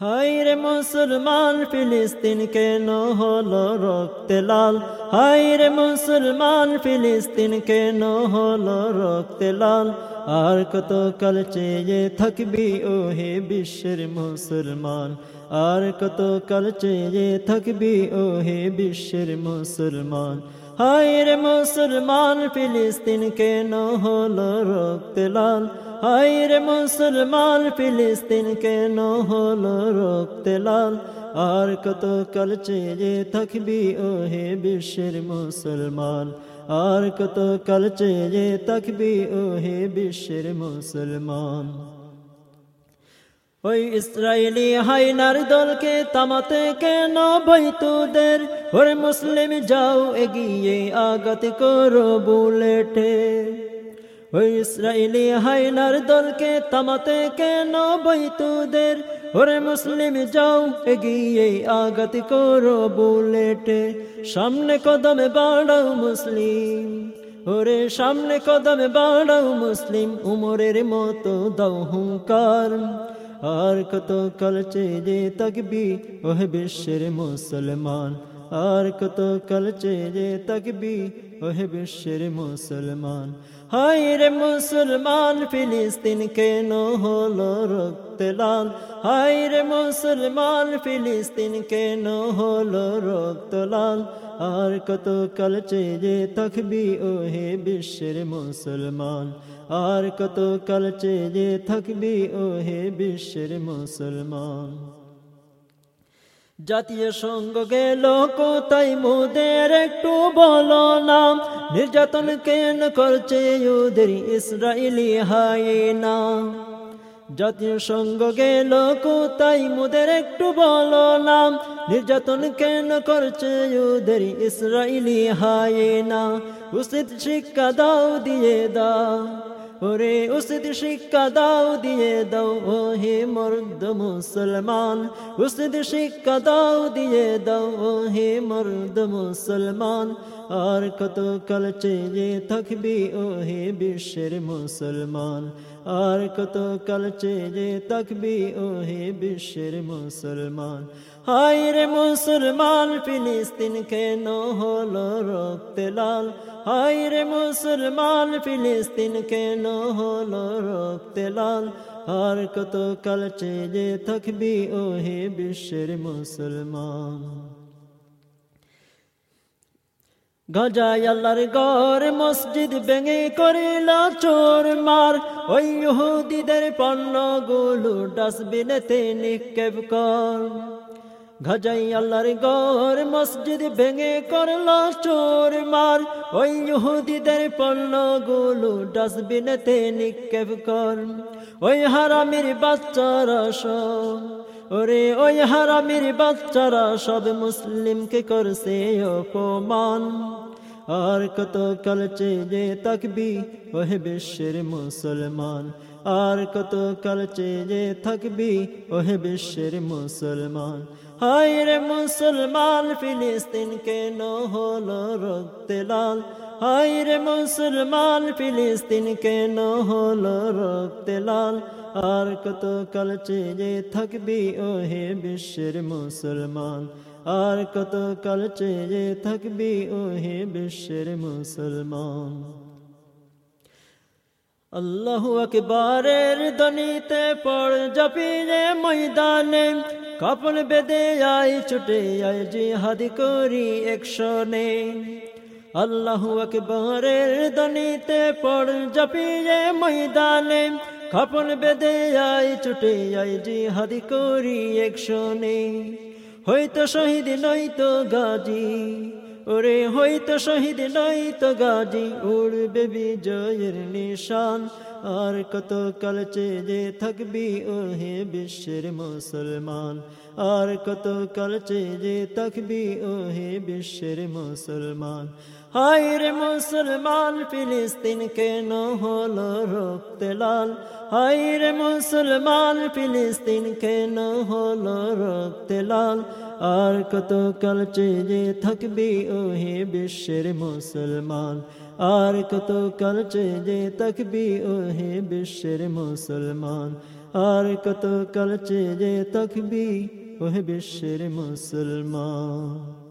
হাইরে মুসলমান ফিলিস্তিন কেন হলো রক্তে লাল? হাইরে মুসলমান ফিলিস্তিন কেন হলো রক্তে লাল? আর কত কাল চেয়ে থাকবি ও হে বিশ্বের মুসলমান? আর কত কাল চেয়ে থাকবি ও হে বিশ্বের মুসলমান? হাইরে মুসলমান ফিলিস্তিন কেন হলো রক্তে লাল? হাইরে মুসলমান, ফিলিস্তিন কেন হলো রক্তে লাল? আর কত কাল চেয়ে থাকবি ও হে বিশ্বের মুসলমান? আর কত কাল চেয়ে থাকবি ও হে বিশ্বের মুসলমান? ওই ইসরায়েলি হাইনার দলকে তামাতে কেন বৈতুদের? ওরে মুসলিম, যাও এগিয়ে আগত করো বুলেটে। ওই ইসরায়েলি হাইনার দলকে তামাতে কেন বৈতুদের? ওরে মুসলিম যাও, এগিয়ে আগত করো বুলেটে। সামনে কদমে বাড়াও মুসলিম। ওরে সামনে কদমে বাড়াও মুসলিম, উমরের মতো দাও হুঙ্কার। আর কত কাল চেয়ে তকবি ওহে বিশ্বের মুসলমান? আর কত কাল চেয়ে তকবি ওহে বিশ্বের মুসলমান হাই রে মুসলমান, ফিলিস্তিন কেন হলো রক্তে লাল? হাই রে মুসলমান, ফিলিস্তিন কেন হলো রক্ত লাল? আর কত কাল চেয়ে থাকবি ও হে বিশ্বের মুসলমান? আর কত কাল চেয়ে থাকবি ও হে বিশ্বের মুসলমান? জাতীয় সঙ্গ গেল কোথায়? মোদের একটু বলো না নির্যাতন কেন করছে ওদের ইসরায়েলি হায় না জাতীয় সঙ্গ গেল কোথায়? মোদের একটু বলো না নির্যাতন কেন করছে ওদের ইসরায়েলি হায় না উচিত শিক্ষা দাও, দিয়ে দাও। ওরে উচিত শিক্ষা দাও, দিয়ে দাও ও হে মর্দ মুসলমান। উচিত শিক্ষা দাও, দিয়ে দাও ও হে মর্দ মুসলমান। আর কত কাল চেয়ে থাকবি ও হে বিশ্বের মুসলমান। আর কত কাল চেয়ে থাকবি ও হে বিশ্বের মুসলমান। হাই রে মুসলমান ফিলিস্তিন কেন হলো রক্তে লাল? হাই রে মুসলমান ফিলিস্তিন কেন হলো রক্তে লাল? আর কত কাল চেয়ে থাকবি ও হে বিশ্বের মুসলমান? গাজায় আল্লাহর গর মসজিদ ভেঙে করিল চোর মার। ওই ইহুদিদের পণ্যগুলো ডাস্টবিনেতে নিক্ষেপ কর। গাজাই আল্লাহর গর মসজিদ ভেঙে করল চোর মার। ওই ইহুদিদের পণ্যগুলো ডাস্টবিনেতে নিক্ষেপ কর। ওই হারামির বাচ্চারা সব, ওরে ওই হারামির বাচ্চারা সব মুসলিমকে করছে অপমান। আর কত কাল চেয়ে থাকবি, ওহে বিশ্বের মুসলমান। আর কত কাল চেয়ে থাকবি, ওহে বিশ্বের মুসলমান। হাই রে মুসলমান, ফিলিস্তিন কেন হলো রক্তে লাল? হাই রে মুসলমান, ফিলিস্তিন কেন হলো রক্তে লাল? আর কত কাল চেয়ে থাকবি ও হে বিশ্বের মুসলমান? আর কত কাল চেয়ে থাকবি ও হে বিশ্বের মুসলমান? আল্লাহ আকবরের দনিতে পড় জপিয়ে ময়দানে কাপড় বেদে আই ছুটে আই জিহাদ করি একশনে আল্লাহ আকবরের দনিতে পড় জপিয়ে ময়দানে। কাপড় বেদে আই ছুটে আই জিহাদ করি একশনে হয়তো শহীদ নয়তো গাজী, ওরে হয়তো শহীদ নয়তো গাজী, উড়বে বিজয়ের নিশান। আর কত কাল চেয়ে থাকবি ও হে বিশ্বের মুসলমান। আর কত কাল চেয়ে থাকবি ও হে বিশ্বের মুসলমান। হায় রে মুসলমান, ফিলিস্তিন কেন হলো রক্তে লাল? হায় রে মুসলমান, ফিলিস্তিন কেন হলো রক্তে লাল? আর কত কাল চেয়ে থাকবি ওহে বিশ্বের মুসলমান? আর কত কাল চেয়ে থাকবি ওহে বিশ্বের মুসলমান? আর কত কাল চেয়ে থাকবি ওহে বিশ্বের মুসলমান?